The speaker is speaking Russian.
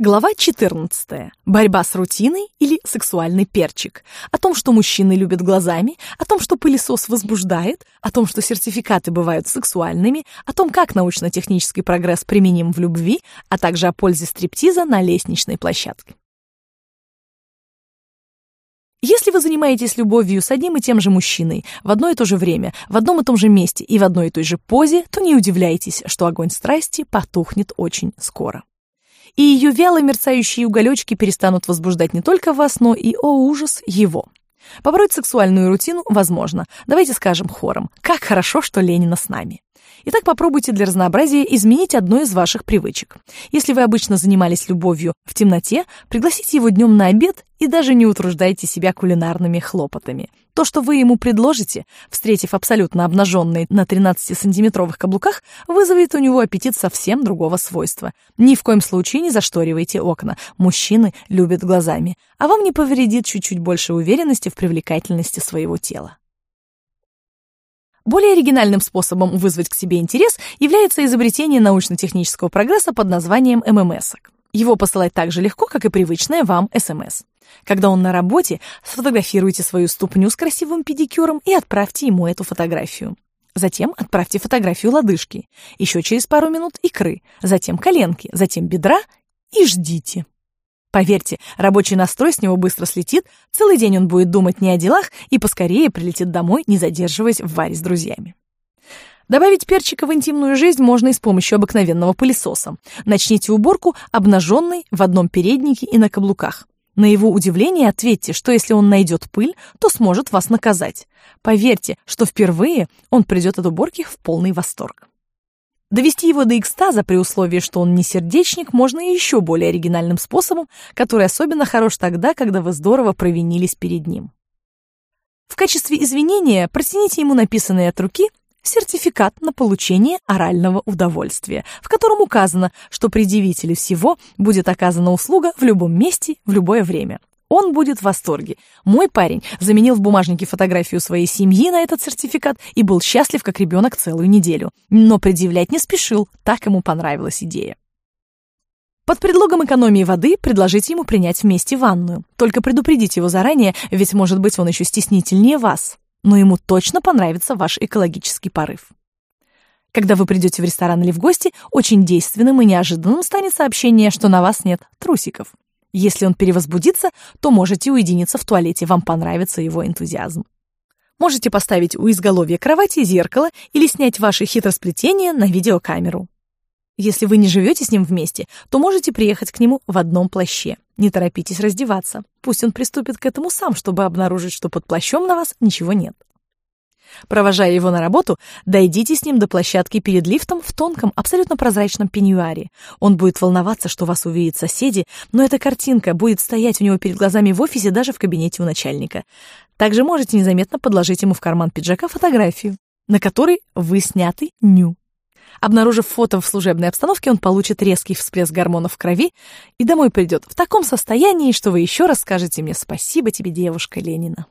Глава 14. Борьба с рутиной или сексуальный перчик. О том, что мужчины любят глазами, о том, что пылесос возбуждает, о том, что сертификаты бывают сексуальными, о том, как научно-технический прогресс применим в любви, а также о пользе стриптиза на лестничной площадке. Если вы занимаетесь любовью с одним и тем же мужчиной в одно и то же время, в одном и том же месте и в одной и той же позе, то не удивляйтесь, что огонь страсти потухнет очень скоро и ее вяло мерцающие уголечки перестанут возбуждать не только вас, но и, о ужас, его. Побороть сексуальную рутину возможно. Давайте скажем хором. Как хорошо, что Ленина с нами. Итак, попробуйте для разнообразия изменить одну из ваших привычек. Если вы обычно занимались любовью в темноте, пригласите его днем на обед и даже не утруждайте себя кулинарными хлопотами. То, что вы ему предложите, встретив абсолютно обнаженный на 13-сантиметровых каблуках, вызовет у него аппетит совсем другого свойства. Ни в коем случае не зашторивайте окна. Мужчины любят глазами. А вам не повредит чуть-чуть больше уверенности в привлекательности своего тела. Более оригинальным способом вызвать к себе интерес является изобретение научно-технического прогресса под названием ММС. Его посылать так же легко, как и привычное вам СМС. Когда он на работе, сфотографируйте свою ступню с красивым педикюром и отправьте ему эту фотографию. Затем отправьте фотографию лодыжки, еще через пару минут икры, затем коленки, затем бедра и ждите. Поверьте, рабочий настрой с него быстро слетит, целый день он будет думать не о делах и поскорее прилетит домой, не задерживаясь в варе с друзьями. Добавить перчика в интимную жизнь можно и с помощью обыкновенного пылесоса. Начните уборку обнаженной в одном переднике и на каблуках. На его удивление ответьте, что если он найдет пыль, то сможет вас наказать. Поверьте, что впервые он придет от уборки в полный восторг. Довести его до экстаза при условии, что он не сердечник, можно еще более оригинальным способом, который особенно хорош тогда, когда вы здорово провинились перед ним. В качестве извинения протяните ему написанный от руки сертификат на получение орального удовольствия, в котором указано, что предъявителю всего будет оказана услуга в любом месте, в любое время. Он будет в восторге. Мой парень заменил в бумажнике фотографию своей семьи на этот сертификат и был счастлив, как ребенок, целую неделю. Но предъявлять не спешил, так ему понравилась идея. Под предлогом экономии воды предложите ему принять вместе ванную. Только предупредите его заранее, ведь, может быть, он еще стеснительнее вас. Но ему точно понравится ваш экологический порыв. Когда вы придете в ресторан или в гости, очень действенным и неожиданным станет сообщение, что на вас нет трусиков. Если он перевозбудится, то можете уединиться в туалете, вам понравится его энтузиазм. Можете поставить у изголовья кровати зеркало или снять ваши хитросплетения на видеокамеру. Если вы не живете с ним вместе, то можете приехать к нему в одном плаще. Не торопитесь раздеваться. Пусть он приступит к этому сам, чтобы обнаружить, что под плащом на вас ничего нет. Провожая его на работу, дойдите с ним до площадки перед лифтом в тонком, абсолютно прозрачном пеньюаре. Он будет волноваться, что вас увидят соседи, но эта картинка будет стоять у него перед глазами в офисе даже в кабинете у начальника. Также можете незаметно подложить ему в карман пиджака фотографию, на которой вы сняты ню. Обнаружив фото в служебной обстановке, он получит резкий всплеск гормонов в крови и домой придет в таком состоянии, что вы еще раз скажете мне «Спасибо тебе, девушка Ленина».